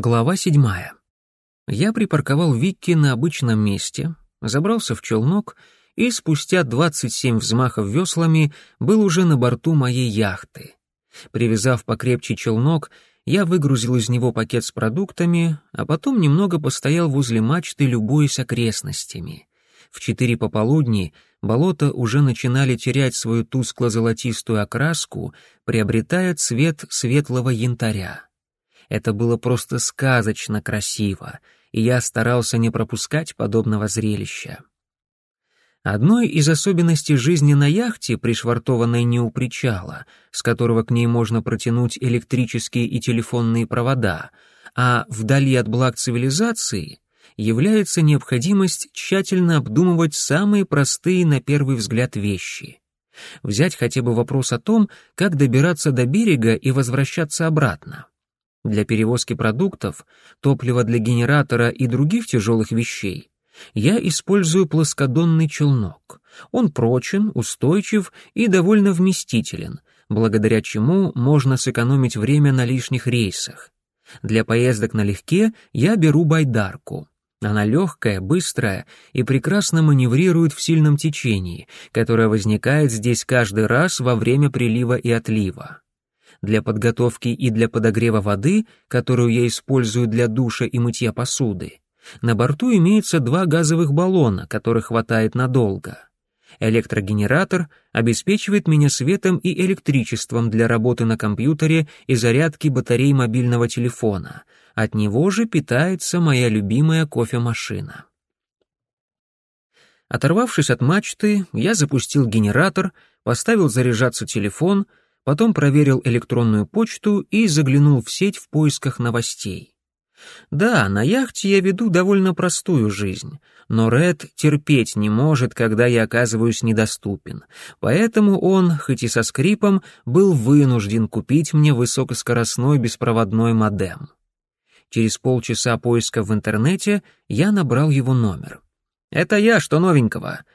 Глава седьмая. Я припарковал Викки на обычном месте, забрался в челнок и спустя 27 взмахов веслами был уже на борту моей яхты. Привязав покрепче челнок, я выгрузил из него пакет с продуктами, а потом немного постоял возле мачты, любуясь окрестностями. В четыре пополудни болота уже начинали терять свою тускло-золотистую окраску, приобретая цвет светлого янтаря. Это было просто сказочно красиво, и я старался не пропускать подобного зрелища. Одной из особенностей жизни на яхте, пришвартованной не у причала, с которого к ней можно протянуть электрические и телефонные провода, а вдали от благ цивилизации, является необходимость тщательно обдумывать самые простые на первый взгляд вещи. Взять хотя бы вопрос о том, как добираться до берега и возвращаться обратно. Для перевозки продуктов, топлива для генератора и других тяжелых вещей я использую плоскодонный челнок. Он прочен, устойчив и довольно вместителен, благодаря чему можно сэкономить время на лишних рейсах. Для поездок налегке я беру байдарку. Она легкая, быстрая и прекрасно маневрирует в сильном течении, которое возникает здесь каждый раз во время прилива и отлива для подготовки и для подогрева воды, которую я использую для душа и мытья посуды. На борту имеется два газовых баллона, которых хватает надолго. Электрогенератор обеспечивает меня светом и электричеством для работы на компьютере и зарядки батарей мобильного телефона. От него же питается моя любимая кофемашина. Оторвавшись от мачты, я запустил генератор, поставил заряжаться телефон — потом проверил электронную почту и заглянул в сеть в поисках новостей. Да, на яхте я веду довольно простую жизнь, но Ред терпеть не может, когда я оказываюсь недоступен, поэтому он, хоть и со скрипом, был вынужден купить мне высокоскоростной беспроводной модем. Через полчаса поиска в интернете я набрал его номер. «Это я, что новенького?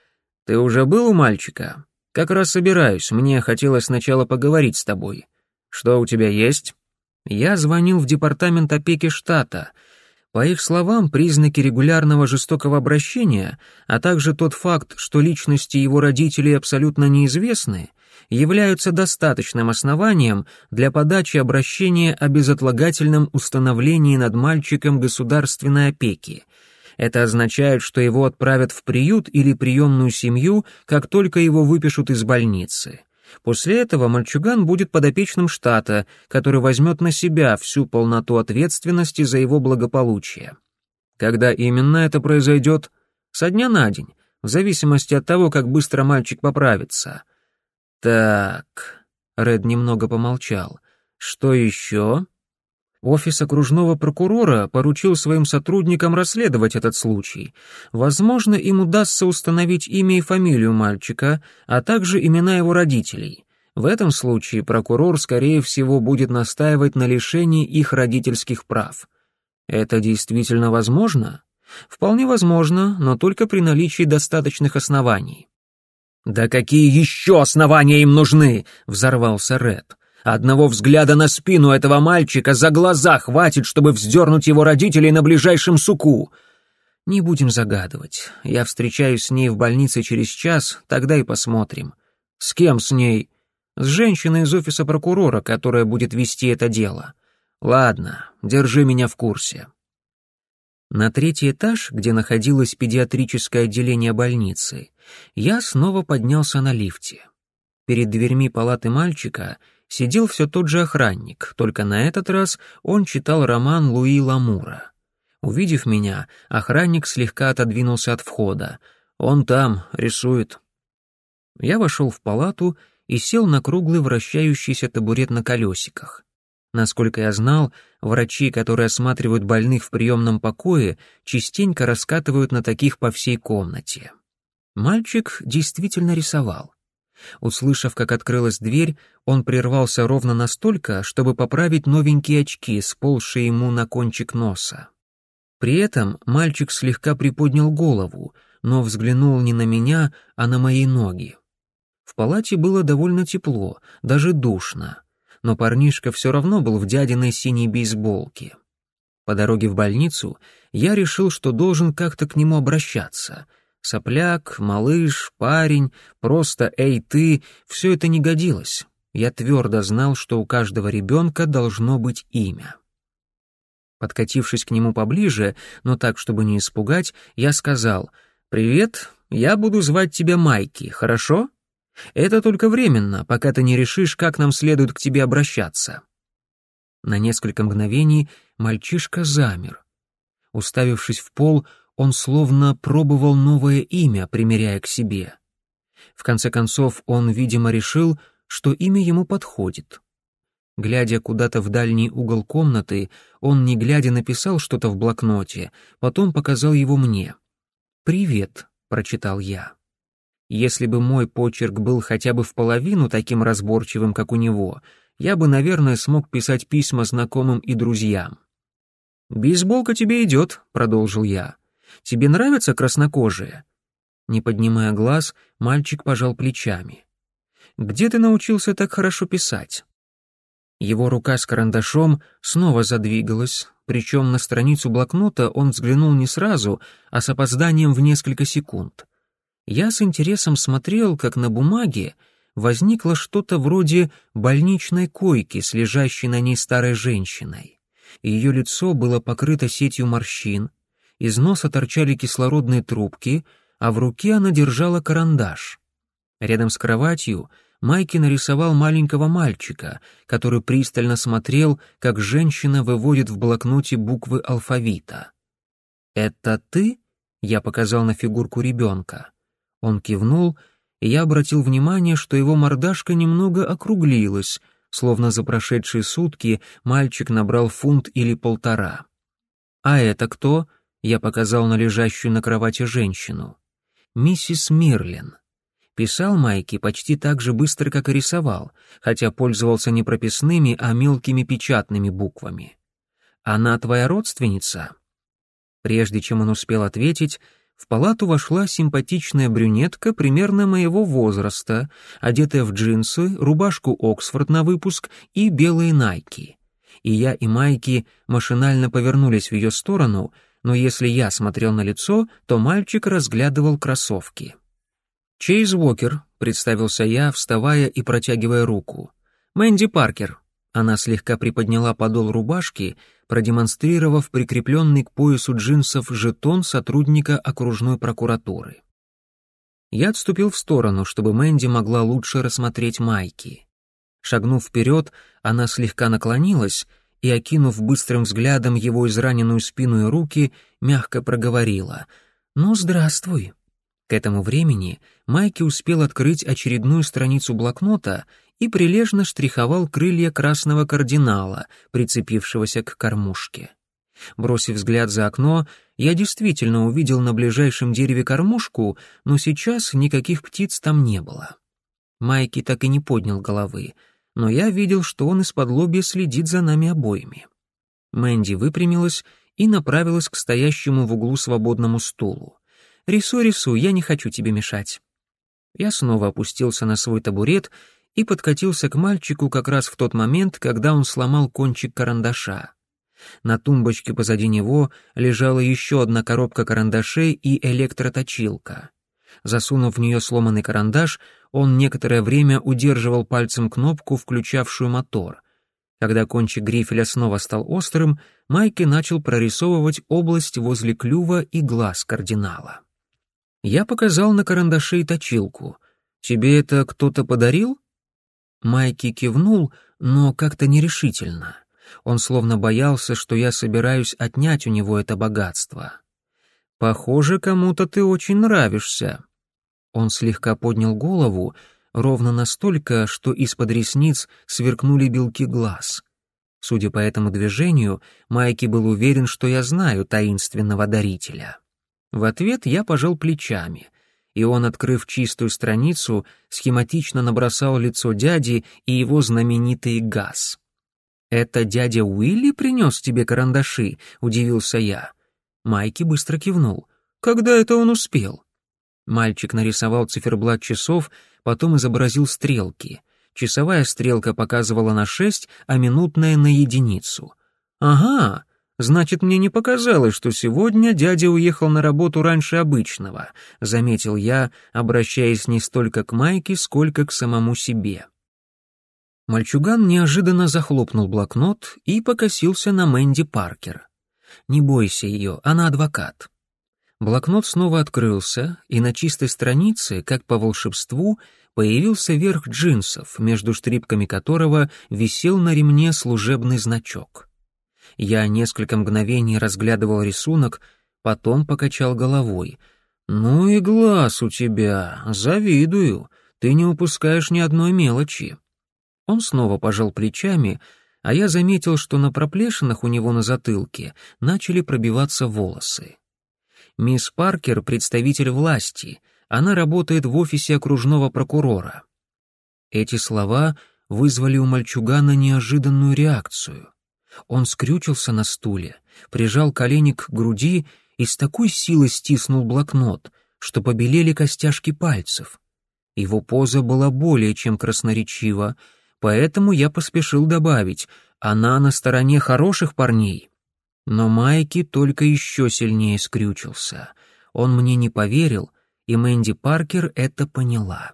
Ты уже был у мальчика?» «Как раз собираюсь, мне хотелось сначала поговорить с тобой. Что у тебя есть?» Я звонил в департамент опеки штата. По их словам, признаки регулярного жестокого обращения, а также тот факт, что личности его родителей абсолютно неизвестны, являются достаточным основанием для подачи обращения о безотлагательном установлении над мальчиком государственной опеки — это означает, что его отправят в приют или приемную семью, как только его выпишут из больницы. После этого мальчуган будет подопечным штата, который возьмет на себя всю полноту ответственности за его благополучие. Когда именно это произойдет? Со дня на день, в зависимости от того, как быстро мальчик поправится. Так, Ред немного помолчал. Что еще? Офис окружного прокурора поручил своим сотрудникам расследовать этот случай. Возможно, им удастся установить имя и фамилию мальчика, а также имена его родителей. В этом случае прокурор, скорее всего, будет настаивать на лишении их родительских прав. Это действительно возможно? Вполне возможно, но только при наличии достаточных оснований. «Да какие еще основания им нужны?» — взорвался Ред. Одного взгляда на спину этого мальчика за глаза хватит, чтобы вздернуть его родителей на ближайшем суку. Не будем загадывать. Я встречаюсь с ней в больнице через час, тогда и посмотрим. С кем с ней? С женщиной из офиса прокурора, которая будет вести это дело. Ладно, держи меня в курсе. На третий этаж, где находилось педиатрическое отделение больницы, я снова поднялся на лифте. Перед дверьми палаты мальчика сидел все тот же охранник, только на этот раз он читал роман Луи Ламура. Увидев меня, охранник слегка отодвинулся от входа. «Он там, рисует». Я вошел в палату и сел на круглый вращающийся табурет на колесиках. Насколько я знал, врачи, которые осматривают больных в приемном покое, частенько раскатывают на таких по всей комнате. Мальчик действительно рисовал. Услышав, как открылась дверь, он прервался ровно настолько, чтобы поправить новенькие очки, сползшие ему на кончик носа. При этом мальчик слегка приподнял голову, но взглянул не на меня, а на мои ноги. В палате было довольно тепло, даже душно, но парнишка все равно был в дядиной синей бейсболке. По дороге в больницу я решил, что должен как-то к нему обращаться. Сопляк, малыш, парень, просто «эй, ты» — все это не годилось. Я твердо знал, что у каждого ребенка должно быть имя. Подкатившись к нему поближе, но так, чтобы не испугать, я сказал «Привет, я буду звать тебя Майки, хорошо? Это только временно, пока ты не решишь, как нам следует к тебе обращаться». На несколько мгновений мальчишка замер. Уставившись в пол, он словно пробовал новое имя, примеряя к себе. В конце концов, он, видимо, решил, что имя ему подходит. Глядя куда-то в дальний угол комнаты, он, не глядя, написал что-то в блокноте, потом показал его мне. «Привет», — прочитал я. Если бы мой почерк был хотя бы в половину таким разборчивым, как у него, я бы, наверное, смог писать письма знакомым и друзьям. «Бейсболка тебе идет», — продолжил я. «Тебе нравятся краснокожие?» Не поднимая глаз, мальчик пожал плечами. «Где ты научился так хорошо писать?» Его рука с карандашом снова задвигалась, причем на страницу блокнота он взглянул не сразу, а с опозданием в несколько секунд. Я с интересом смотрел, как на бумаге возникло что-то вроде больничной койки с лежащей на ней старой женщиной. Ее лицо было покрыто сетью морщин, из носа торчали кислородные трубки, а в руке она держала карандаш. Рядом с кроватью Майки нарисовал маленького мальчика, который пристально смотрел, как женщина выводит в блокноте буквы алфавита. «Это ты?» — я показал на фигурку ребенка. Он кивнул — и я обратил внимание, что его мордашка немного округлилась, словно за прошедшие сутки мальчик набрал фунт или полтора. «А это кто?» — я показал на лежащую на кровати женщину. «Миссис Мирлин». Писал Майки почти так же быстро, как и рисовал, хотя пользовался не прописными, а мелкими печатными буквами. «Она твоя родственница?» Прежде чем он успел ответить, в палату вошла симпатичная брюнетка примерно моего возраста, одетая в джинсы, рубашку Оксфорд на выпуск и белые найки. И я, и Майки машинально повернулись в ее сторону, но если я смотрел на лицо, то мальчик разглядывал кроссовки. «Чейз Уокер», — представился я, вставая и протягивая руку. «Мэнди Паркер». Она слегка приподняла подол рубашки, продемонстрировав прикрепленный к поясу джинсов жетон сотрудника окружной прокуратуры. Я отступил в сторону, чтобы Мэнди могла лучше рассмотреть майки. Шагнув вперед, она слегка наклонилась и, окинув быстрым взглядом его израненную спину и руки, мягко проговорила «Ну, здравствуй». К этому времени Майки успел открыть очередную страницу блокнота и прилежно штриховал крылья красного кардинала, прицепившегося к кормушке. Бросив взгляд за окно, я действительно увидел на ближайшем дереве кормушку, но сейчас никаких птиц там не было. Майки так и не поднял головы, но я видел, что он из-под лобья следит за нами обоими. Мэнди выпрямилась и направилась к стоящему в углу свободному стулу. «Рису, рису, я не хочу тебе мешать». Я снова опустился на свой табурет и подкатился к мальчику как раз в тот момент, когда он сломал кончик карандаша. На тумбочке позади него лежала еще одна коробка карандашей и электроточилка. Засунув в нее сломанный карандаш, он некоторое время удерживал пальцем кнопку, включавшую мотор. Когда кончик грифеля снова стал острым, Майки начал прорисовывать область возле клюва и глаз кардинала. Я показал на карандаше и точилку. «Тебе это кто-то подарил?» Майки кивнул, но как-то нерешительно. Он словно боялся, что я собираюсь отнять у него это богатство. «Похоже, кому-то ты очень нравишься». Он слегка поднял голову, ровно настолько, что из-под ресниц сверкнули белки глаз. Судя по этому движению, Майки был уверен, что я знаю таинственного дарителя. В ответ я пожал плечами и он, открыв чистую страницу, схематично набросал лицо дяди и его знаменитый газ. «Это дядя Уилли принес тебе карандаши?» — удивился я. Майки быстро кивнул. «Когда это он успел?» Мальчик нарисовал циферблат часов, потом изобразил стрелки. Часовая стрелка показывала на шесть, а минутная — на единицу. «Ага, Значит, мне не показалось, что сегодня дядя уехал на работу раньше обычного, заметил я, обращаясь не столько к Майке, сколько к самому себе. Мальчуган неожиданно захлопнул блокнот и покосился на Мэнди Паркер. «Не бойся ее, она адвокат». Блокнот снова открылся, и на чистой странице, как по волшебству, появился верх джинсов, между штрипками которого висел на ремне служебный значок. Я несколько мгновений разглядывал рисунок, потом покачал головой. «Ну и глаз у тебя, завидую, ты не упускаешь ни одной мелочи». Он снова пожал плечами, а я заметил, что на проплешинах у него на затылке начали пробиваться волосы. Мисс Паркер — представитель власти, она работает в офисе окружного прокурора. Эти слова вызвали у мальчугана неожиданную реакцию. Он скрючился на стуле, прижал колени к груди и с такой силой стиснул блокнот, что побелели костяшки пальцев. Его поза была более чем красноречива, поэтому я поспешил добавить, она на стороне хороших парней. Но Майки только еще сильнее скрючился. Он мне не поверил, и Мэнди Паркер это поняла.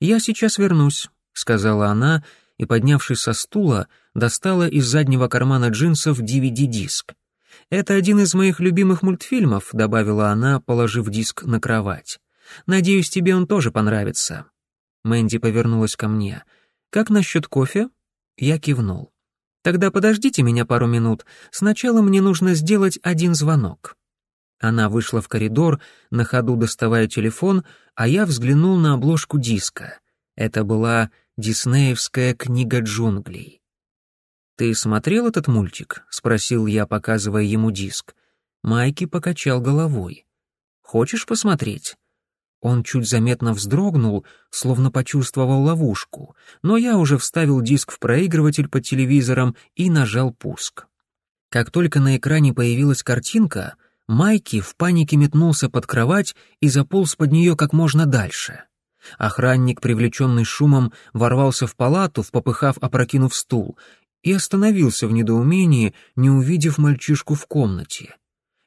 «Я сейчас вернусь», — сказала она, и, поднявшись со стула, достала из заднего кармана джинсов DVD-диск. «Это один из моих любимых мультфильмов», — добавила она, положив диск на кровать. «Надеюсь, тебе он тоже понравится». Мэнди повернулась ко мне. «Как насчет кофе?» Я кивнул. «Тогда подождите меня пару минут. Сначала мне нужно сделать один звонок». Она вышла в коридор, на ходу доставая телефон, а я взглянул на обложку диска. Это была диснеевская книга джунглей. «Ты смотрел этот мультик?» — спросил я, показывая ему диск. Майки покачал головой. «Хочешь посмотреть?» Он чуть заметно вздрогнул, словно почувствовал ловушку, но я уже вставил диск в проигрыватель под телевизором и нажал пуск. Как только на экране появилась картинка, Майки в панике метнулся под кровать и заполз под нее как можно дальше. Охранник, привлеченный шумом, ворвался в палату, в попыхав опрокинув стул, и остановился в недоумении, не увидев мальчишку в комнате.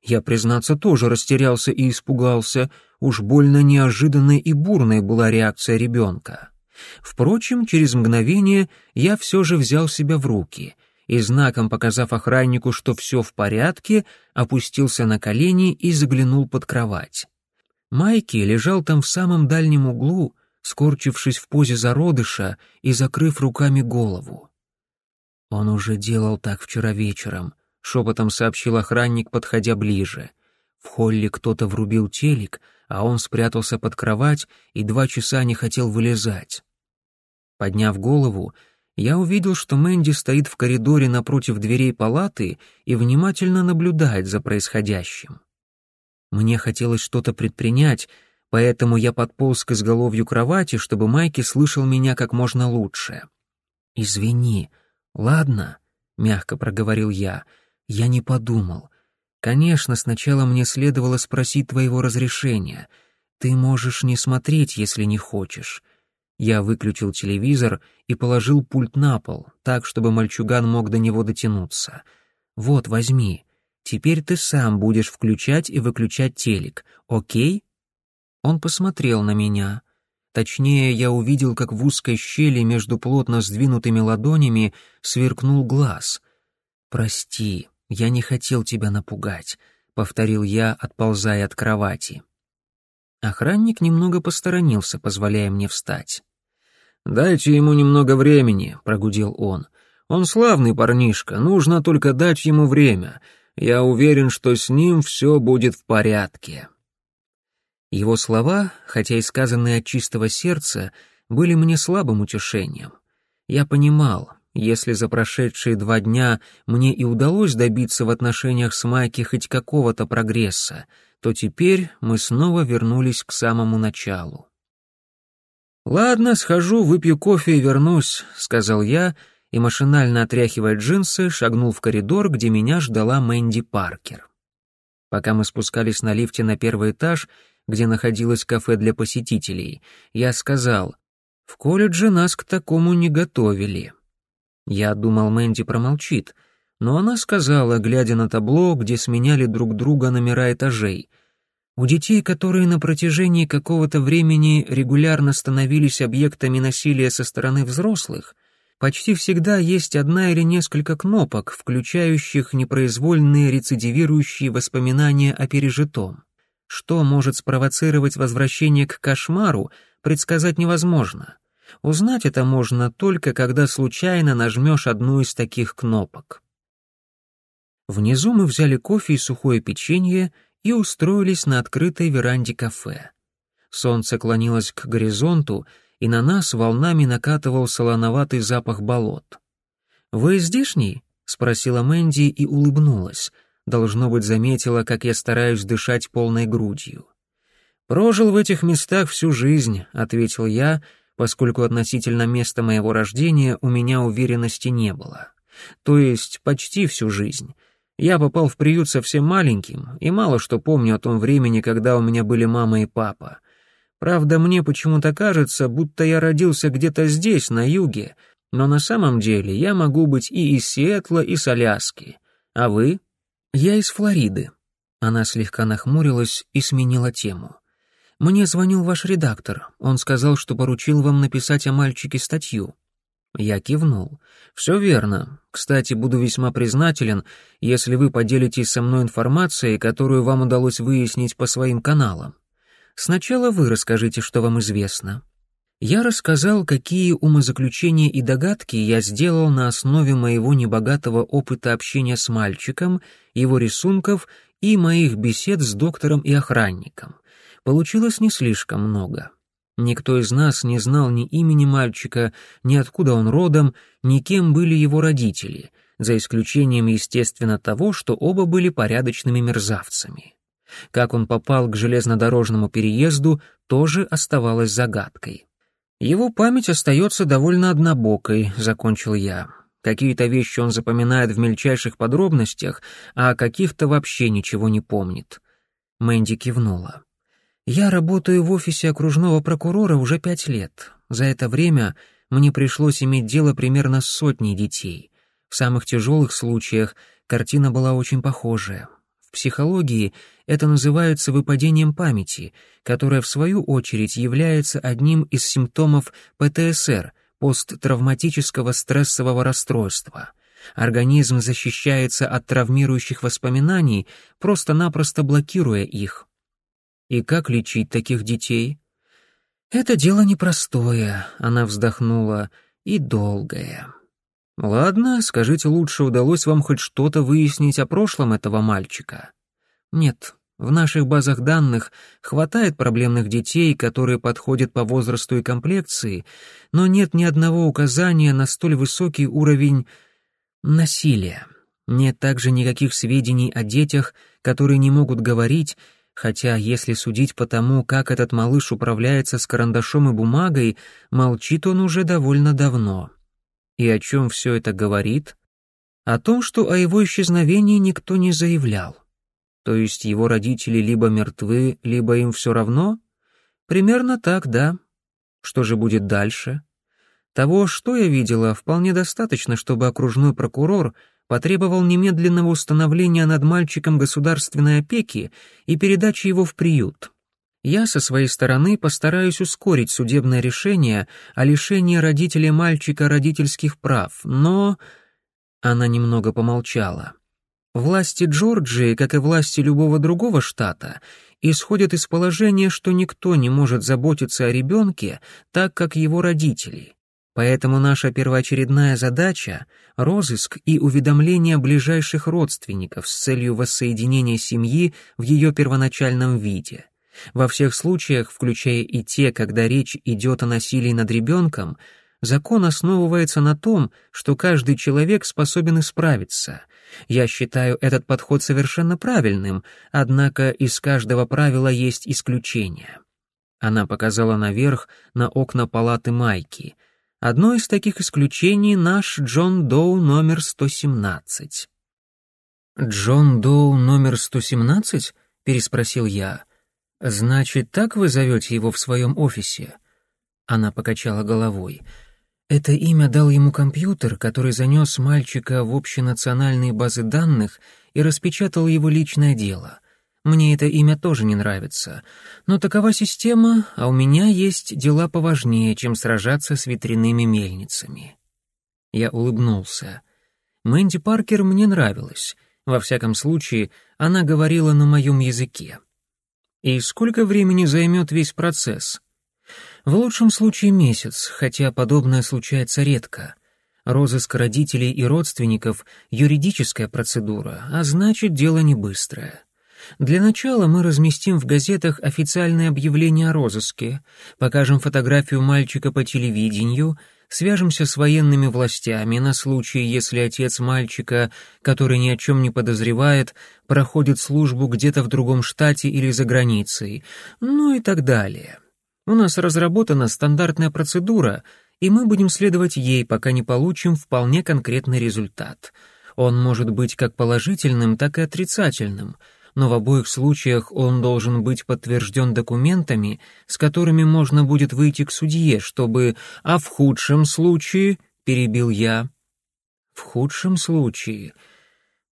Я, признаться, тоже растерялся и испугался, уж больно неожиданной и бурной была реакция ребенка. Впрочем, через мгновение я все же взял себя в руки и, знаком показав охраннику, что все в порядке, опустился на колени и заглянул под кровать. Майки лежал там в самом дальнем углу, скорчившись в позе зародыша и закрыв руками голову. «Он уже делал так вчера вечером», — шепотом сообщил охранник, подходя ближе. В холле кто-то врубил телек, а он спрятался под кровать и два часа не хотел вылезать. Подняв голову, я увидел, что Мэнди стоит в коридоре напротив дверей палаты и внимательно наблюдает за происходящим. Мне хотелось что-то предпринять, поэтому я подполз к изголовью кровати, чтобы Майки слышал меня как можно лучше. «Извини, ладно?» — мягко проговорил я. «Я не подумал. Конечно, сначала мне следовало спросить твоего разрешения. Ты можешь не смотреть, если не хочешь». Я выключил телевизор и положил пульт на пол, так, чтобы мальчуган мог до него дотянуться. «Вот, возьми. Теперь ты сам будешь включать и выключать телек, окей?» Он посмотрел на меня. Точнее, я увидел, как в узкой щели между плотно сдвинутыми ладонями сверкнул глаз. «Прости, я не хотел тебя напугать», — повторил я, отползая от кровати. Охранник немного посторонился, позволяя мне встать. «Дайте ему немного времени», — прогудел он. «Он славный парнишка, нужно только дать ему время. Я уверен, что с ним все будет в порядке». Его слова, хотя и сказанные от чистого сердца, были мне слабым утешением. Я понимал, если за прошедшие два дня мне и удалось добиться в отношениях с Майки хоть какого-то прогресса, то теперь мы снова вернулись к самому началу. «Ладно, схожу, выпью кофе и вернусь», — сказал я, и, машинально отряхивая джинсы, шагнул в коридор, где меня ждала Мэнди Паркер. Пока мы спускались на лифте на первый этаж, где находилось кафе для посетителей, я сказал, «В колледже нас к такому не готовили». Я думал, Мэнди промолчит, но она сказала, глядя на табло, где сменяли друг друга номера этажей. У детей, которые на протяжении какого-то времени регулярно становились объектами насилия со стороны взрослых, почти всегда есть одна или несколько кнопок, включающих непроизвольные рецидивирующие воспоминания о пережитом. Что может спровоцировать возвращение к кошмару, предсказать невозможно. Узнать это можно только, когда случайно нажмешь одну из таких кнопок. Внизу мы взяли кофе и сухое печенье и устроились на открытой веранде кафе. Солнце клонилось к горизонту, и на нас волнами накатывал солоноватый запах болот. «Вы здешний?» — спросила Мэнди и улыбнулась. Должно быть, заметила, как я стараюсь дышать полной грудью. «Прожил в этих местах всю жизнь», — ответил я, поскольку относительно места моего рождения у меня уверенности не было. То есть почти всю жизнь. Я попал в приют совсем маленьким и мало что помню о том времени, когда у меня были мама и папа. Правда, мне почему-то кажется, будто я родился где-то здесь, на юге, но на самом деле я могу быть и из Сиэтла, и с Аляски. А вы? Я из Флориды. Она слегка нахмурилась и сменила тему. Мне звонил ваш редактор. Он сказал, что поручил вам написать о мальчике статью. Я кивнул. «Все верно. Кстати, буду весьма признателен, если вы поделитесь со мной информацией, которую вам удалось выяснить по своим каналам. Сначала вы расскажите, что вам известно». Я рассказал, какие умозаключения и догадки я сделал на основе моего небогатого опыта общения с мальчиком, его рисунков и моих бесед с доктором и охранником. Получилось не слишком много. Никто из нас не знал ни имени мальчика, ни откуда он родом, ни кем были его родители, за исключением, естественно, того, что оба были порядочными мерзавцами. Как он попал к железнодорожному переезду, тоже оставалось загадкой. «Его память остается довольно однобокой», — закончил я. Какие-то вещи он запоминает в мельчайших подробностях, а о каких-то вообще ничего не помнит. Мэнди кивнула. Я работаю в офисе окружного прокурора уже пять лет. За это время мне пришлось иметь дело примерно с сотней детей. В самых тяжелых случаях картина была очень похожая. В психологии это называется выпадением памяти, которое в свою очередь является одним из симптомов ПТСР, посттравматического стрессового расстройства. Организм защищается от травмирующих воспоминаний, просто-напросто блокируя их. И как лечить таких детей? Это дело непростое, она вздохнула, и долгое. Ладно, скажите, лучше удалось вам хоть что-то выяснить о прошлом этого мальчика? Нет, в наших базах данных хватает проблемных детей, которые подходят по возрасту и комплекции, но нет ни одного указания на столь высокий уровень насилия. Нет также никаких сведений о детях, которые не могут говорить хотя, если судить по тому, как этот малыш управляется с карандашом и бумагой, молчит он уже довольно давно. И о чем все это говорит? О том, что о его исчезновении никто не заявлял. То есть его родители либо мертвы, либо им все равно? Примерно так, да. Что же будет дальше? Того, что я видела, вполне достаточно, чтобы окружной прокурор потребовал немедленного установления над мальчиком государственной опеки и передачи его в приют. Я со своей стороны постараюсь ускорить судебное решение о лишении родителей мальчика родительских прав, но... Она немного помолчала. Власти Джорджии, как и власти любого другого штата, исходят из положения, что никто не может заботиться о ребенке так, как его родители. Поэтому наша первоочередная задача — розыск и уведомление ближайших родственников с целью воссоединения семьи в ее первоначальном виде. Во всех случаях, включая и те, когда речь идет о насилии над ребенком, закон основывается на том, что каждый человек способен исправиться. Я считаю этот подход совершенно правильным, однако из каждого правила есть исключение. Она показала наверх на окна палаты Майки — Одно из таких исключений — наш Джон Доу номер 117. «Джон Доу номер 117?» — переспросил я. «Значит, так вы зовете его в своем офисе?» Она покачала головой. Это имя дал ему компьютер, который занес мальчика в общенациональные базы данных и распечатал его личное дело. Мне это имя тоже не нравится, но такова система, а у меня есть дела поважнее, чем сражаться с ветряными мельницами. Я улыбнулся. Мэнди Паркер мне нравилась. Во всяком случае, она говорила на моем языке. И сколько времени займет весь процесс? В лучшем случае месяц, хотя подобное случается редко. Розыск родителей и родственников — юридическая процедура, а значит, дело не быстрое. Для начала мы разместим в газетах официальное объявление о розыске, покажем фотографию мальчика по телевидению — свяжемся с военными властями на случай, если отец мальчика, который ни о чем не подозревает, проходит службу где-то в другом штате или за границей, ну и так далее. У нас разработана стандартная процедура, и мы будем следовать ей, пока не получим вполне конкретный результат. Он может быть как положительным, так и отрицательным — но в обоих случаях он должен быть подтвержден документами, с которыми можно будет выйти к судье, чтобы... А в худшем случае, — перебил я, — в худшем случае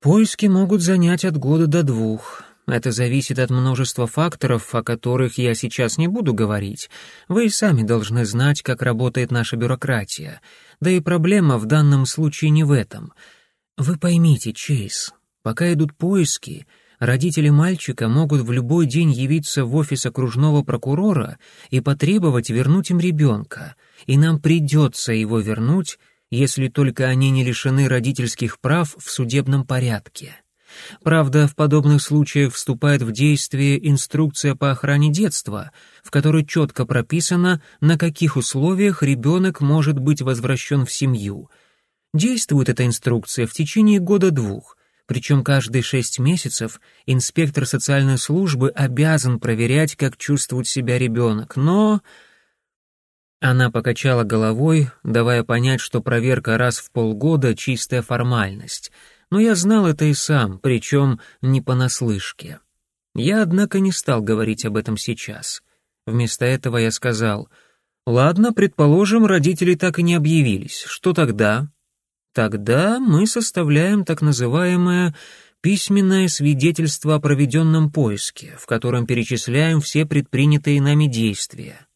поиски могут занять от года до двух. Это зависит от множества факторов, о которых я сейчас не буду говорить. Вы и сами должны знать, как работает наша бюрократия. Да и проблема в данном случае не в этом. Вы поймите, Чейз, пока идут поиски, родители мальчика могут в любой день явиться в офис окружного прокурора и потребовать вернуть им ребенка, и нам придется его вернуть, если только они не лишены родительских прав в судебном порядке. Правда, в подобных случаях вступает в действие инструкция по охране детства, в которой четко прописано, на каких условиях ребенок может быть возвращен в семью. Действует эта инструкция в течение года-двух — причем каждые шесть месяцев инспектор социальной службы обязан проверять, как чувствует себя ребенок, но... Она покачала головой, давая понять, что проверка раз в полгода — чистая формальность. Но я знал это и сам, причем не понаслышке. Я, однако, не стал говорить об этом сейчас. Вместо этого я сказал, «Ладно, предположим, родители так и не объявились. Что тогда?» Тогда мы составляем так называемое письменное свидетельство о проведенном поиске, в котором перечисляем все предпринятые нами действия.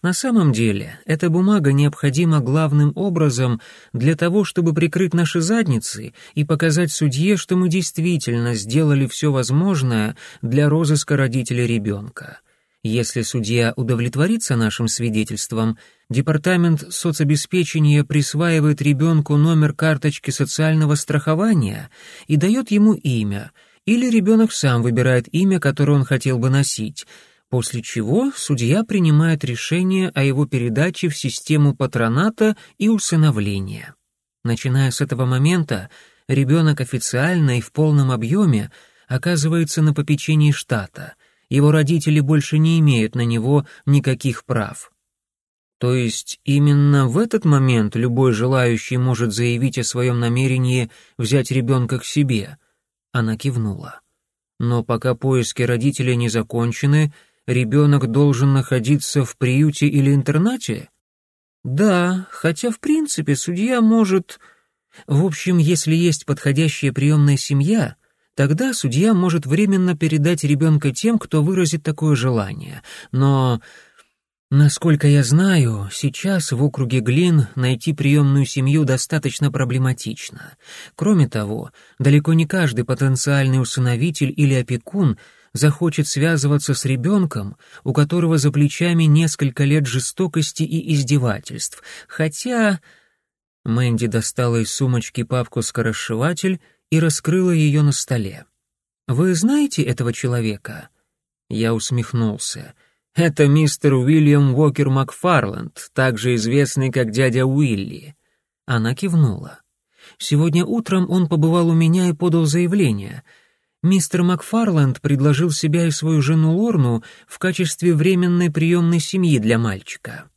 На самом деле, эта бумага необходима главным образом для того, чтобы прикрыть наши задницы и показать судье, что мы действительно сделали все возможное для розыска родителя ребенка. Если судья удовлетворится нашим свидетельством, департамент соцобеспечения присваивает ребенку номер карточки социального страхования и дает ему имя, или ребенок сам выбирает имя, которое он хотел бы носить, после чего судья принимает решение о его передаче в систему патроната и усыновления. Начиная с этого момента, ребенок официально и в полном объеме оказывается на попечении штата — его родители больше не имеют на него никаких прав. То есть именно в этот момент любой желающий может заявить о своем намерении взять ребенка к себе. Она кивнула. Но пока поиски родителей не закончены, ребенок должен находиться в приюте или интернате? Да, хотя в принципе судья может... В общем, если есть подходящая приемная семья, Тогда судья может временно передать ребенка тем, кто выразит такое желание. Но, насколько я знаю, сейчас в округе Глин найти приемную семью достаточно проблематично. Кроме того, далеко не каждый потенциальный усыновитель или опекун захочет связываться с ребенком, у которого за плечами несколько лет жестокости и издевательств. Хотя... Мэнди достала из сумочки папку-скоросшиватель и раскрыла ее на столе. «Вы знаете этого человека?» Я усмехнулся. «Это мистер Уильям Уокер Макфарланд, также известный как дядя Уилли». Она кивнула. «Сегодня утром он побывал у меня и подал заявление. Мистер Макфарланд предложил себя и свою жену Лорну в качестве временной приемной семьи для мальчика».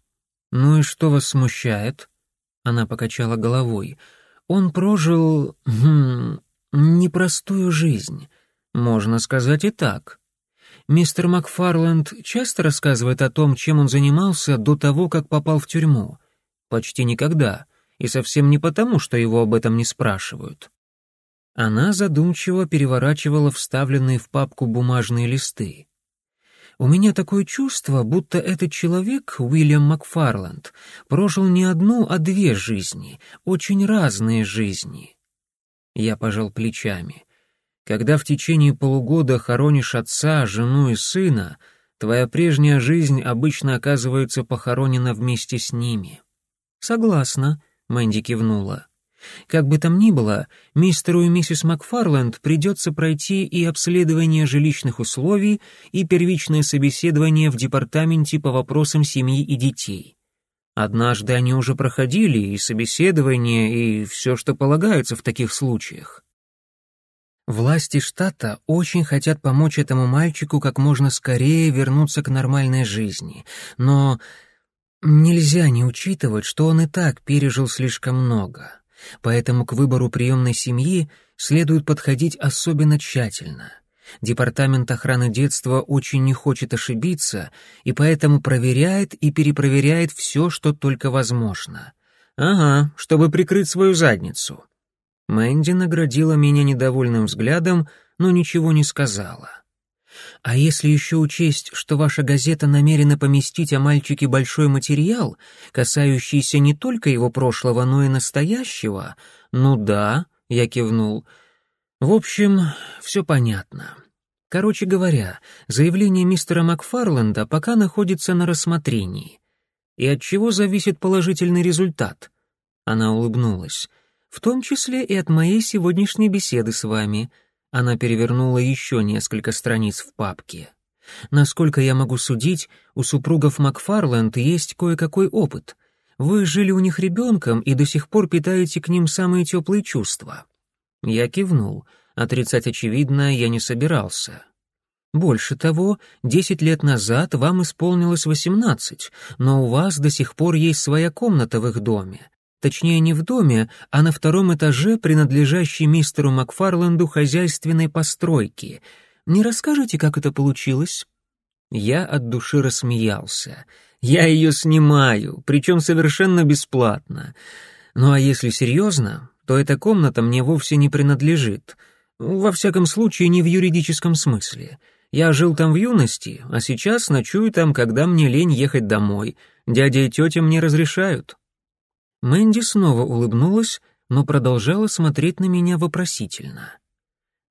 «Ну и что вас смущает?» Она покачала головой. «Он прожил... Хм, непростую жизнь, можно сказать и так. Мистер Макфарленд часто рассказывает о том, чем он занимался до того, как попал в тюрьму. Почти никогда. И совсем не потому, что его об этом не спрашивают. Она задумчиво переворачивала вставленные в папку бумажные листы. У меня такое чувство, будто этот человек, Уильям Макфарланд, прожил не одну, а две жизни, очень разные жизни. Я пожал плечами. Когда в течение полугода хоронишь отца, жену и сына, твоя прежняя жизнь обычно оказывается похоронена вместе с ними. Согласна, Мэнди кивнула. Как бы там ни было, мистеру и миссис Макфарленд придется пройти и обследование жилищных условий, и первичное собеседование в департаменте по вопросам семьи и детей. Однажды они уже проходили и собеседование, и все, что полагается в таких случаях. Власти штата очень хотят помочь этому мальчику как можно скорее вернуться к нормальной жизни, но нельзя не учитывать, что он и так пережил слишком много поэтому к выбору приемной семьи следует подходить особенно тщательно. Департамент охраны детства очень не хочет ошибиться и поэтому проверяет и перепроверяет все, что только возможно. Ага, чтобы прикрыть свою задницу. Мэнди наградила меня недовольным взглядом, но ничего не сказала. А если еще учесть, что ваша газета намерена поместить о мальчике большой материал, касающийся не только его прошлого, но и настоящего, ну да, я кивнул. В общем, все понятно. Короче говоря, заявление мистера Макфарленда пока находится на рассмотрении. И от чего зависит положительный результат? Она улыбнулась. В том числе и от моей сегодняшней беседы с вами — она перевернула еще несколько страниц в папке. Насколько я могу судить, у супругов Макфарленд есть кое-какой опыт. Вы жили у них ребенком и до сих пор питаете к ним самые теплые чувства. Я кивнул. Отрицать очевидно я не собирался. Больше того, десять лет назад вам исполнилось восемнадцать, но у вас до сих пор есть своя комната в их доме. Точнее, не в доме, а на втором этаже, принадлежащей мистеру Макфарленду хозяйственной постройки. Не расскажете, как это получилось?» Я от души рассмеялся. «Я ее снимаю, причем совершенно бесплатно. Ну а если серьезно, то эта комната мне вовсе не принадлежит. Во всяком случае, не в юридическом смысле. Я жил там в юности, а сейчас ночую там, когда мне лень ехать домой. Дядя и тетя мне разрешают». Мэнди снова улыбнулась, но продолжала смотреть на меня вопросительно.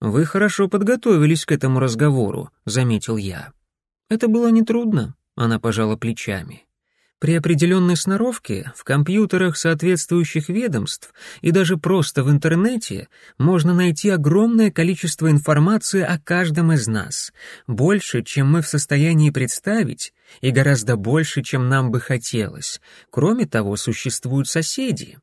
«Вы хорошо подготовились к этому разговору», — заметил я. «Это было нетрудно», — она пожала плечами. При определенной сноровке в компьютерах соответствующих ведомств и даже просто в интернете можно найти огромное количество информации о каждом из нас, больше, чем мы в состоянии представить, и гораздо больше, чем нам бы хотелось. Кроме того, существуют соседи.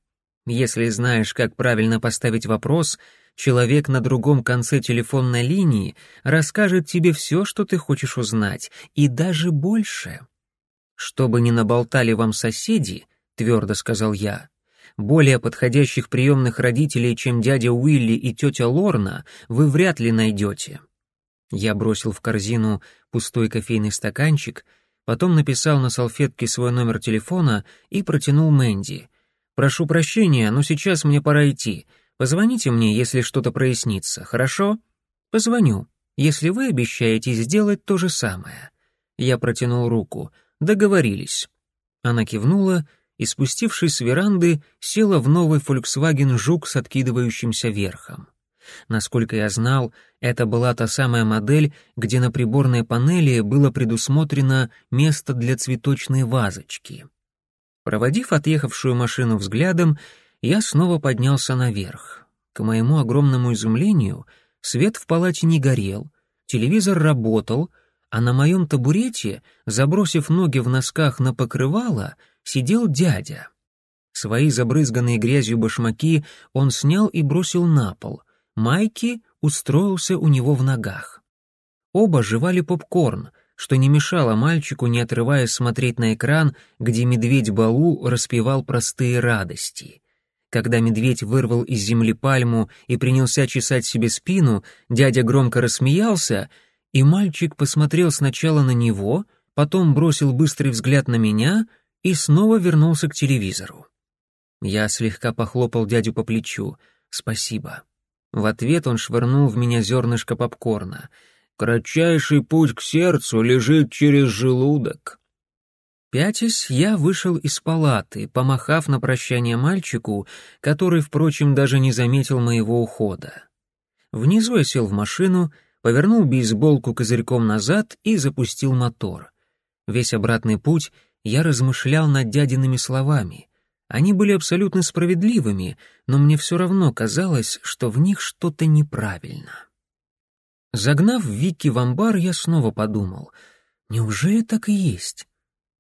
Если знаешь, как правильно поставить вопрос, человек на другом конце телефонной линии расскажет тебе все, что ты хочешь узнать, и даже больше. «Чтобы не наболтали вам соседи», — твердо сказал я, «более подходящих приемных родителей, чем дядя Уилли и тетя Лорна, вы вряд ли найдете». Я бросил в корзину пустой кофейный стаканчик — потом написал на салфетке свой номер телефона и протянул Мэнди. «Прошу прощения, но сейчас мне пора идти. Позвоните мне, если что-то прояснится, хорошо?» «Позвоню, если вы обещаете сделать то же самое». Я протянул руку. «Договорились». Она кивнула и, спустившись с веранды, села в новый Volkswagen Жук с откидывающимся верхом. Насколько я знал, это была та самая модель, где на приборной панели было предусмотрено место для цветочной вазочки. Проводив отъехавшую машину взглядом, я снова поднялся наверх. К моему огромному изумлению, свет в палате не горел, телевизор работал, а на моем табурете, забросив ноги в носках на покрывало, сидел дядя. Свои забрызганные грязью башмаки он снял и бросил на пол — Майки устроился у него в ногах. Оба жевали попкорн, что не мешало мальчику, не отрываясь смотреть на экран, где медведь Балу распевал простые радости. Когда медведь вырвал из земли пальму и принялся чесать себе спину, дядя громко рассмеялся, и мальчик посмотрел сначала на него, потом бросил быстрый взгляд на меня и снова вернулся к телевизору. Я слегка похлопал дядю по плечу. «Спасибо». В ответ он швырнул в меня зернышко попкорна. «Кратчайший путь к сердцу лежит через желудок». Пятясь, я вышел из палаты, помахав на прощание мальчику, который, впрочем, даже не заметил моего ухода. Внизу я сел в машину, повернул бейсболку козырьком назад и запустил мотор. Весь обратный путь я размышлял над дядиными словами. Они были абсолютно справедливыми, но мне все равно казалось, что в них что-то неправильно. Загнав Вики в амбар, я снова подумал, неужели так и есть?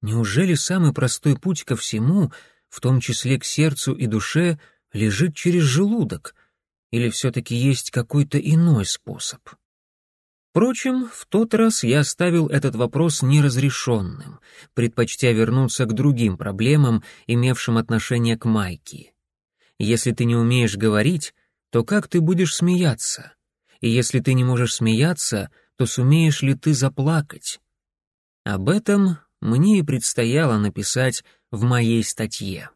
Неужели самый простой путь ко всему, в том числе к сердцу и душе, лежит через желудок? Или все-таки есть какой-то иной способ? Впрочем, в тот раз я оставил этот вопрос неразрешенным, предпочтя вернуться к другим проблемам, имевшим отношение к Майке. Если ты не умеешь говорить, то как ты будешь смеяться? И если ты не можешь смеяться, то сумеешь ли ты заплакать? Об этом мне и предстояло написать в моей статье.